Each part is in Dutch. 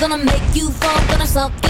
gonna make you fall, gonna suck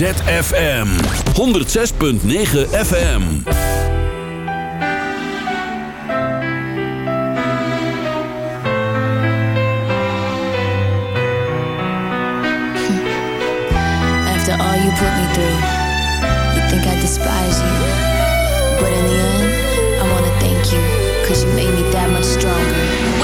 ZFM 106.9 FM. After all you put me through, you think I despise you. But in the end, I wanna thank you, cause you made me that much stronger.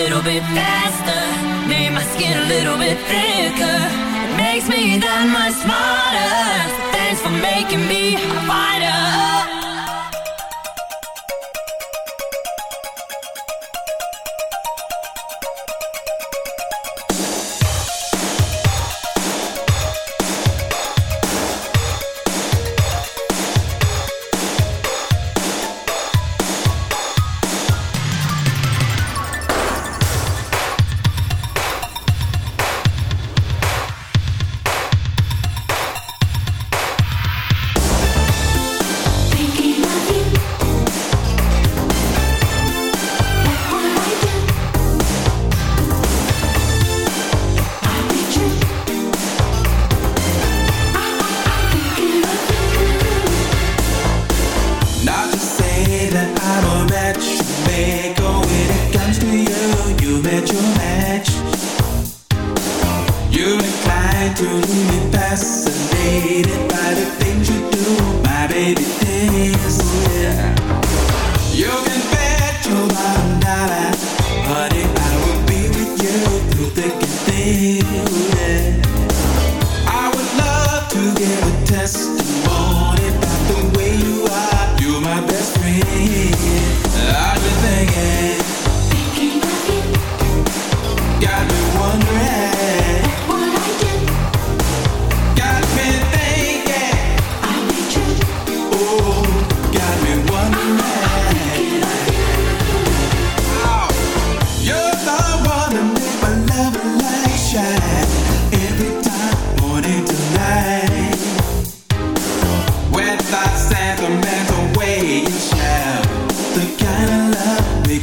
little bit faster, made my skin a little bit thicker. It makes me that much smarter. Thanks for making me a fighter.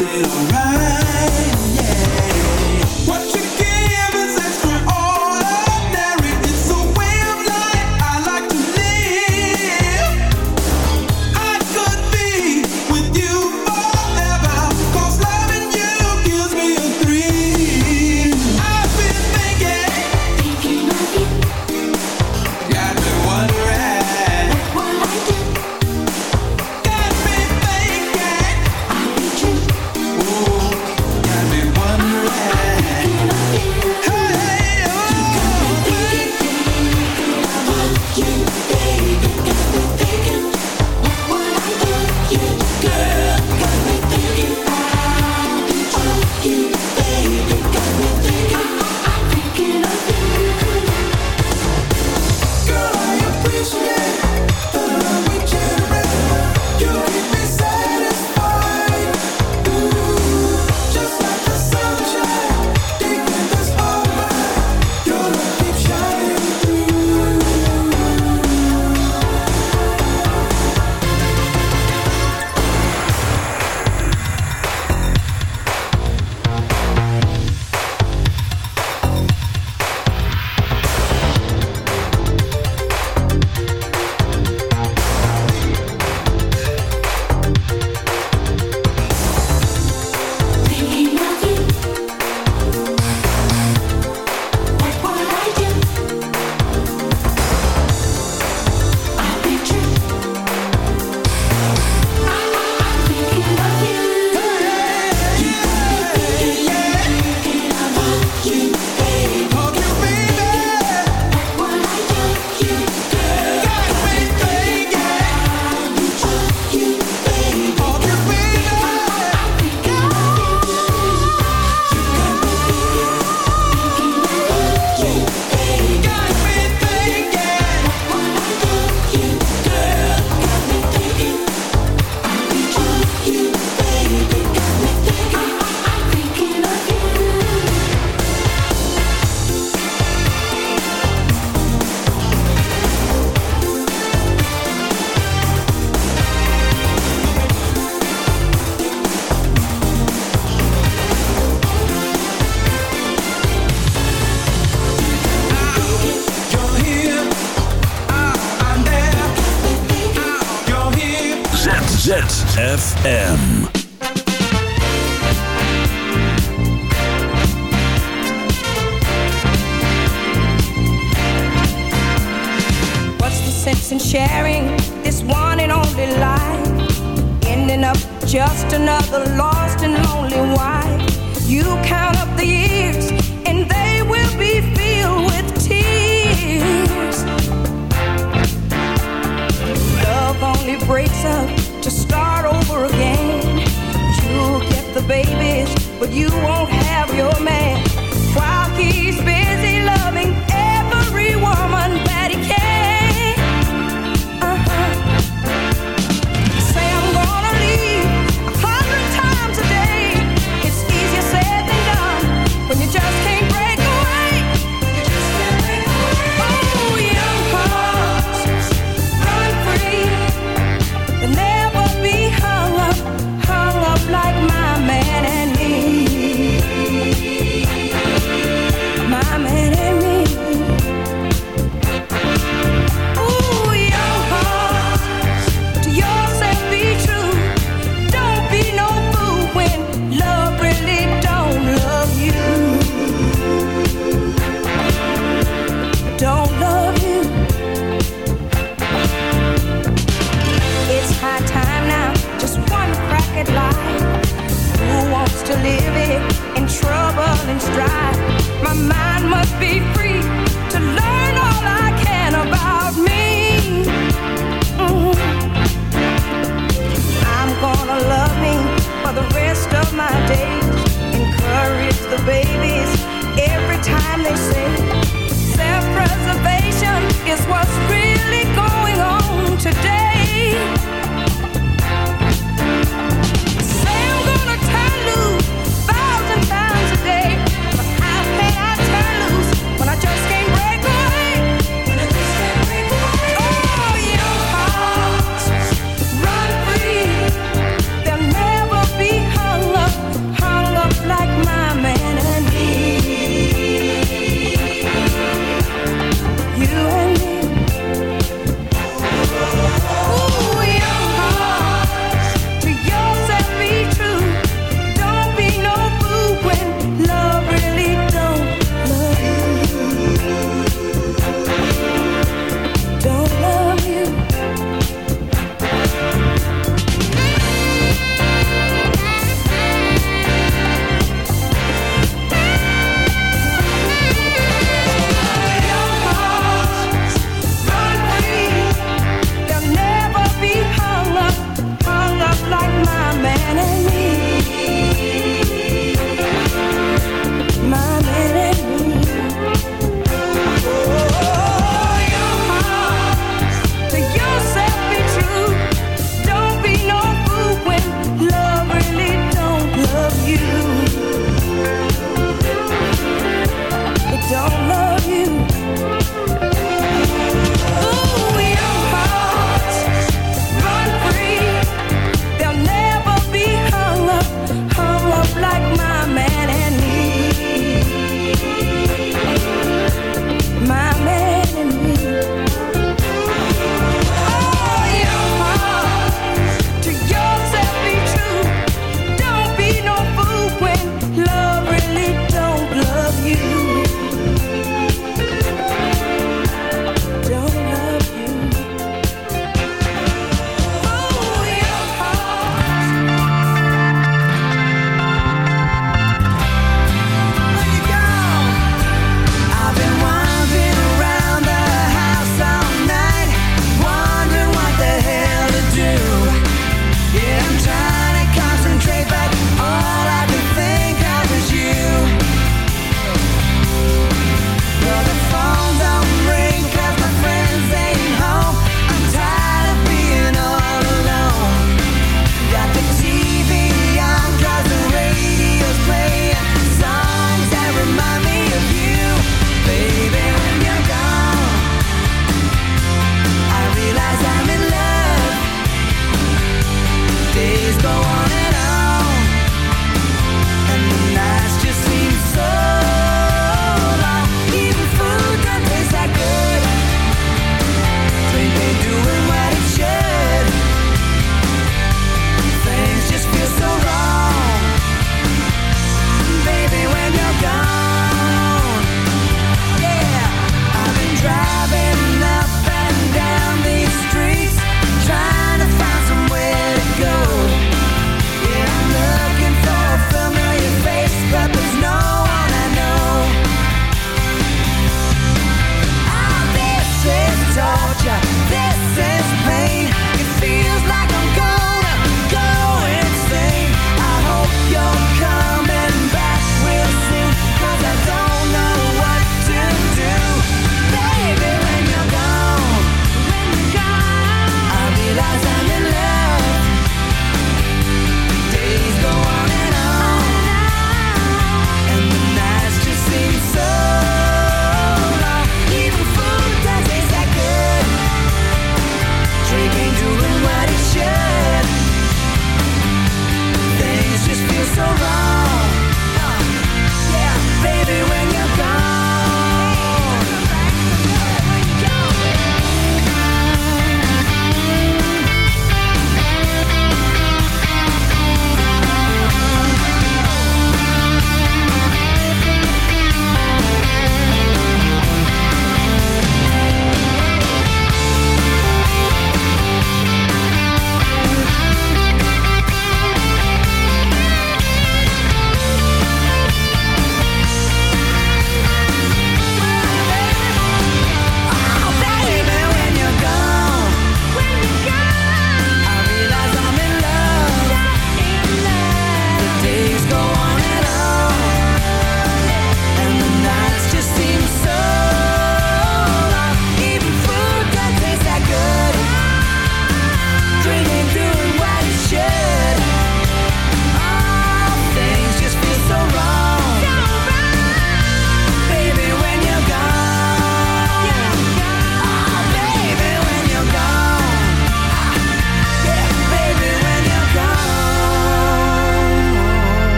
It alright.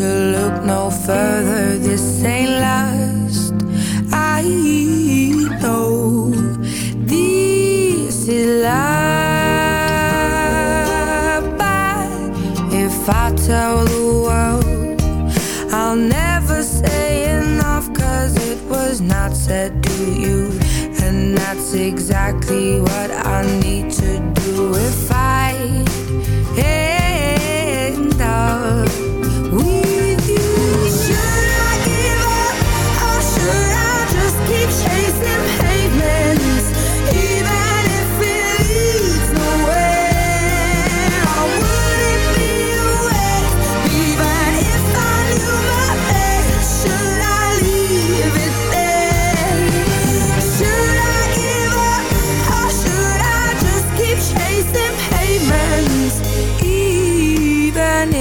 To look no further.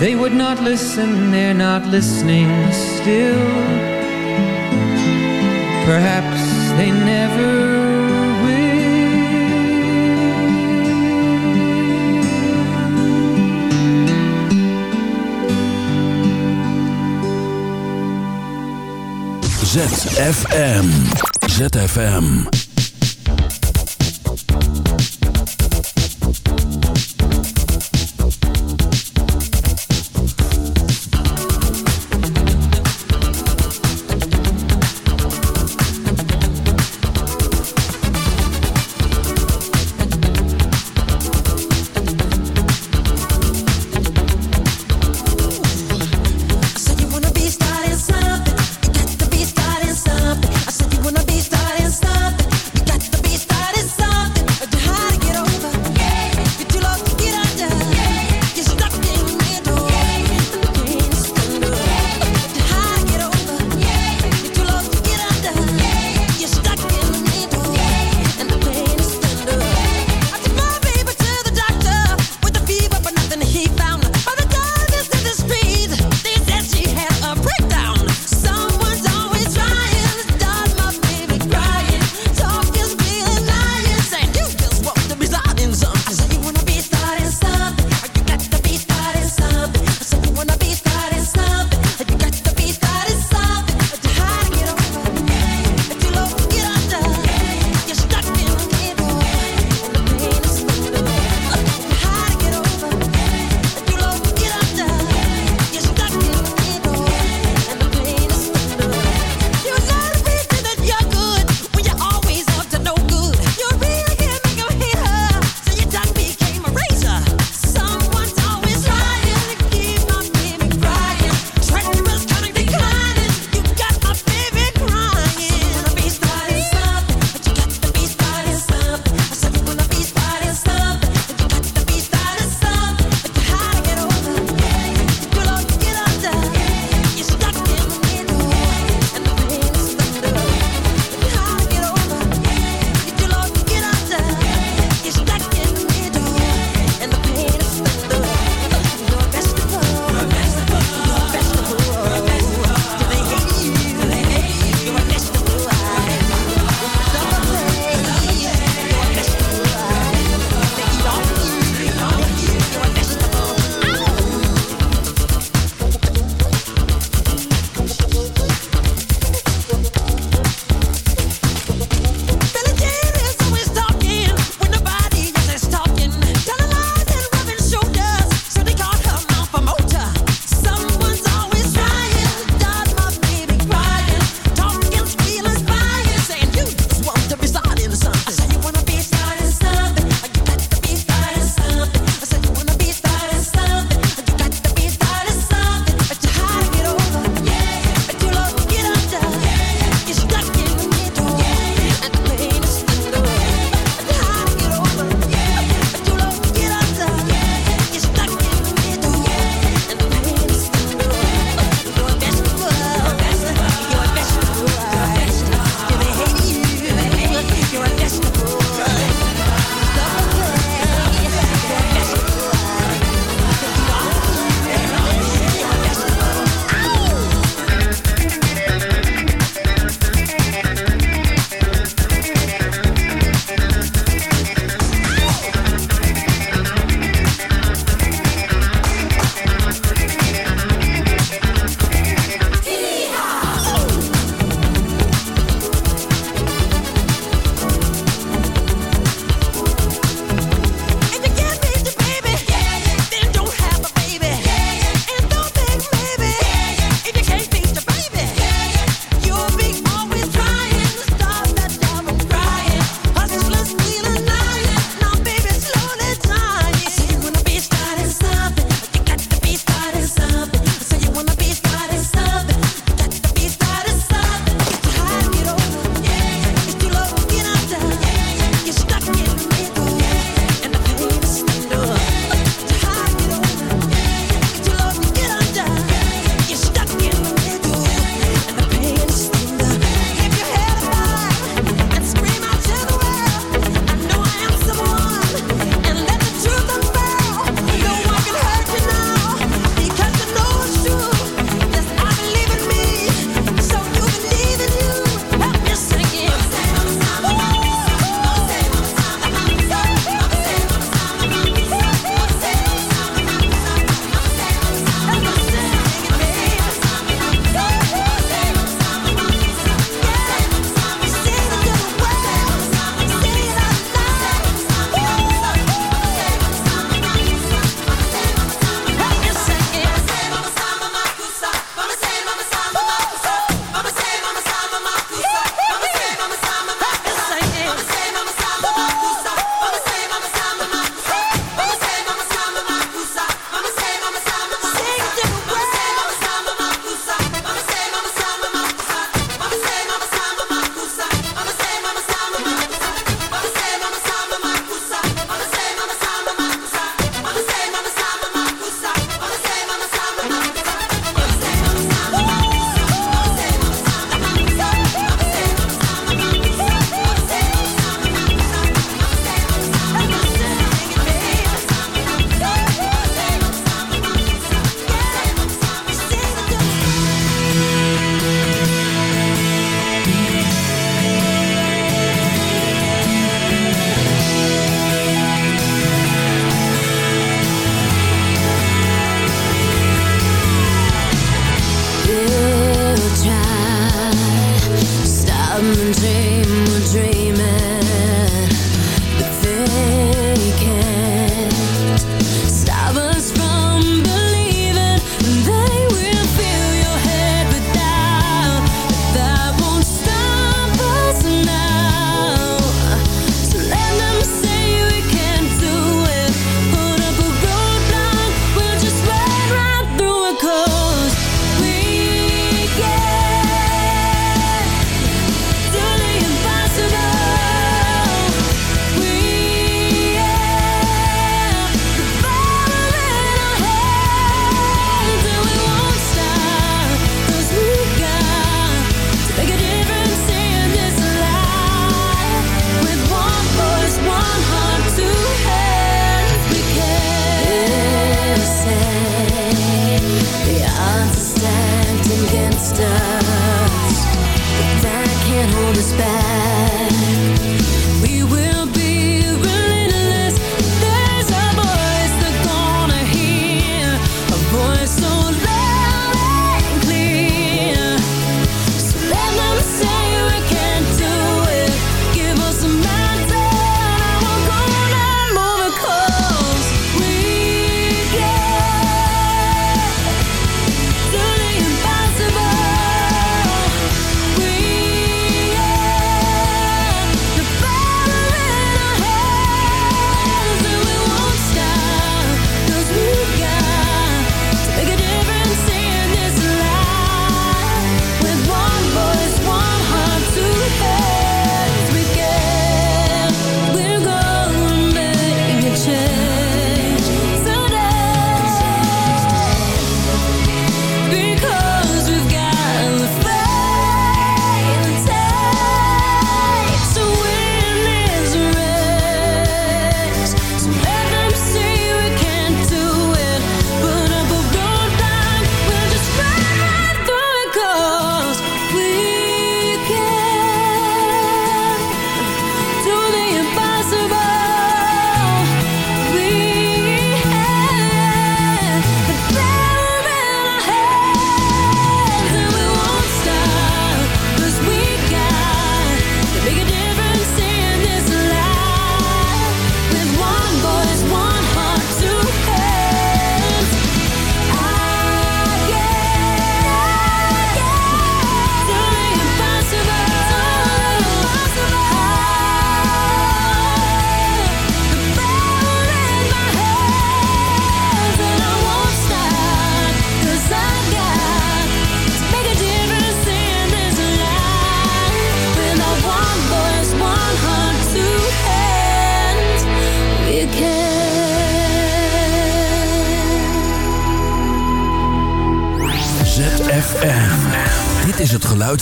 They would not listen, they're not listening still. Perhaps they never will ZFM. ZFM.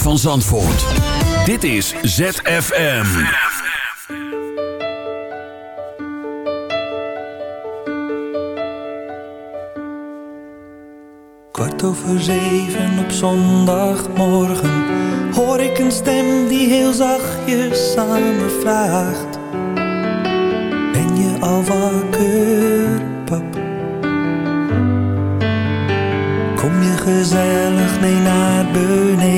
Van Zandvoort. Dit is ZFM. Kwart over zeven op zondagmorgen hoor ik een stem die heel zachtjes aan me vraagt: Ben je al wakker, pap? Kom je gezellig mee naar beneden?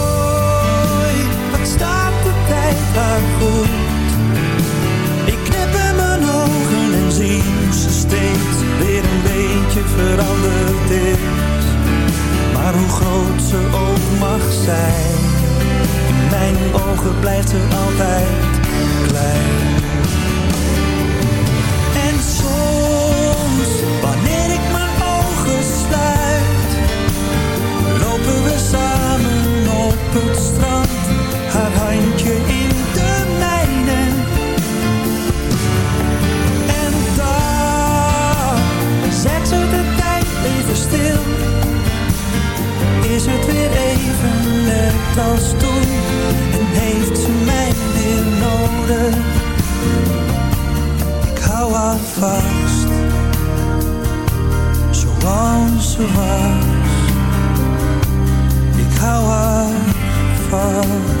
haar goed. Ik knip in mijn ogen en zie hoe ze steeds weer een beetje veranderd is. Maar hoe groot ze ook mag zijn, in mijn ogen blijft ze altijd klein. En soms, wanneer ik mijn ogen sluit, lopen we samen op het strand, haar handje in de mijne. En daar zet ze de tijd even stil. Is het weer even net als toen? En heeft ze mij weer nodig? Ik hou haar vast. Zoals ze Ik hou haar vast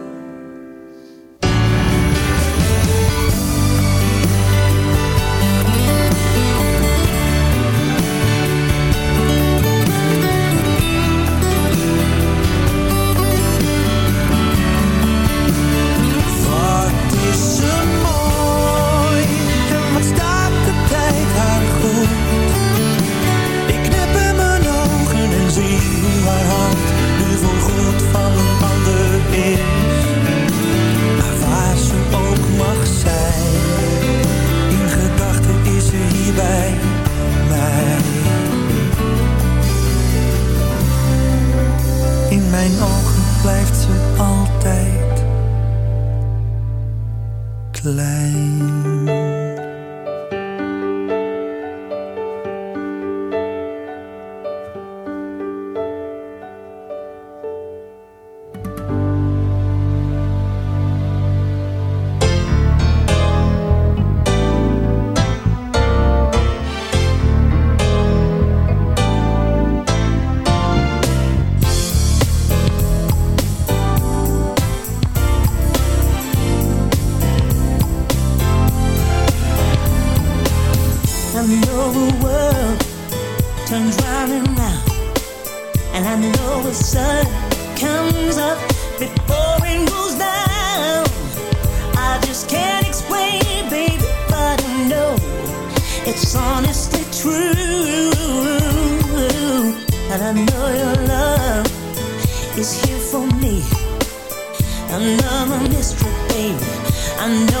I know